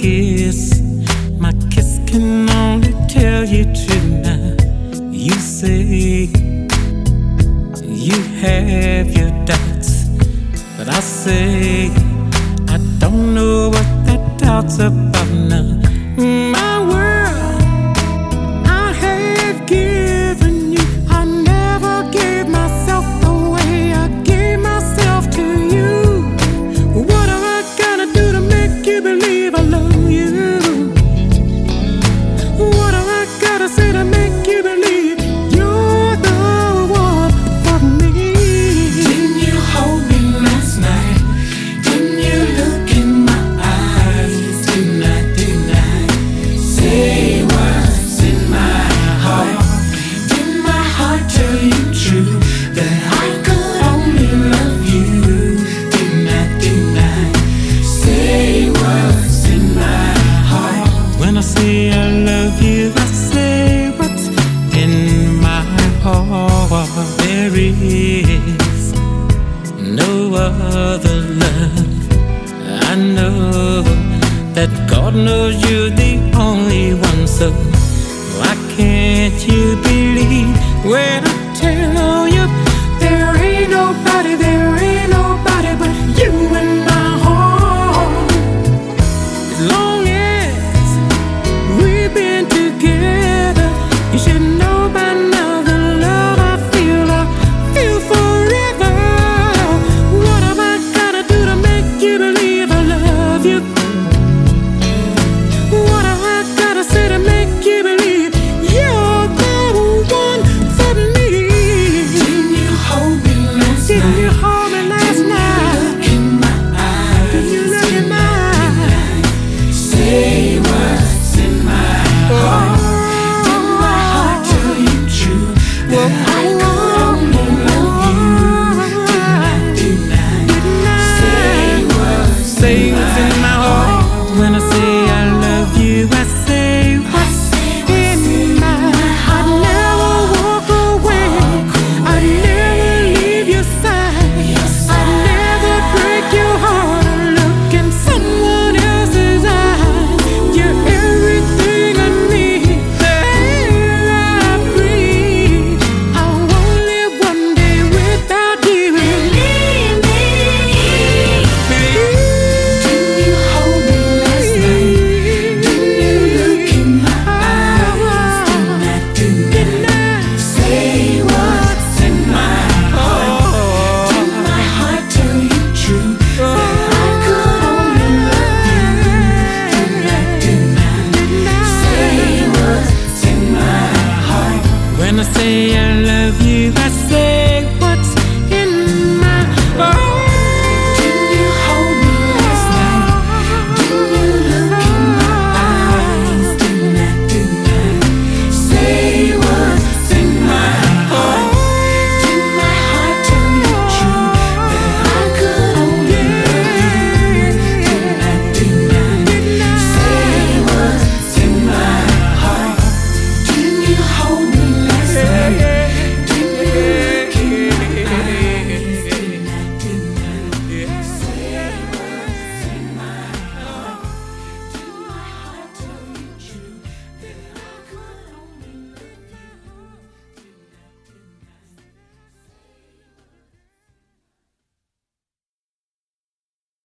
kiss. My kiss can only tell you tonight. You say you have your doubts, but I say I don't know what that doubt's about. is no other love. I know that God knows you're the only one, so why can't you believe when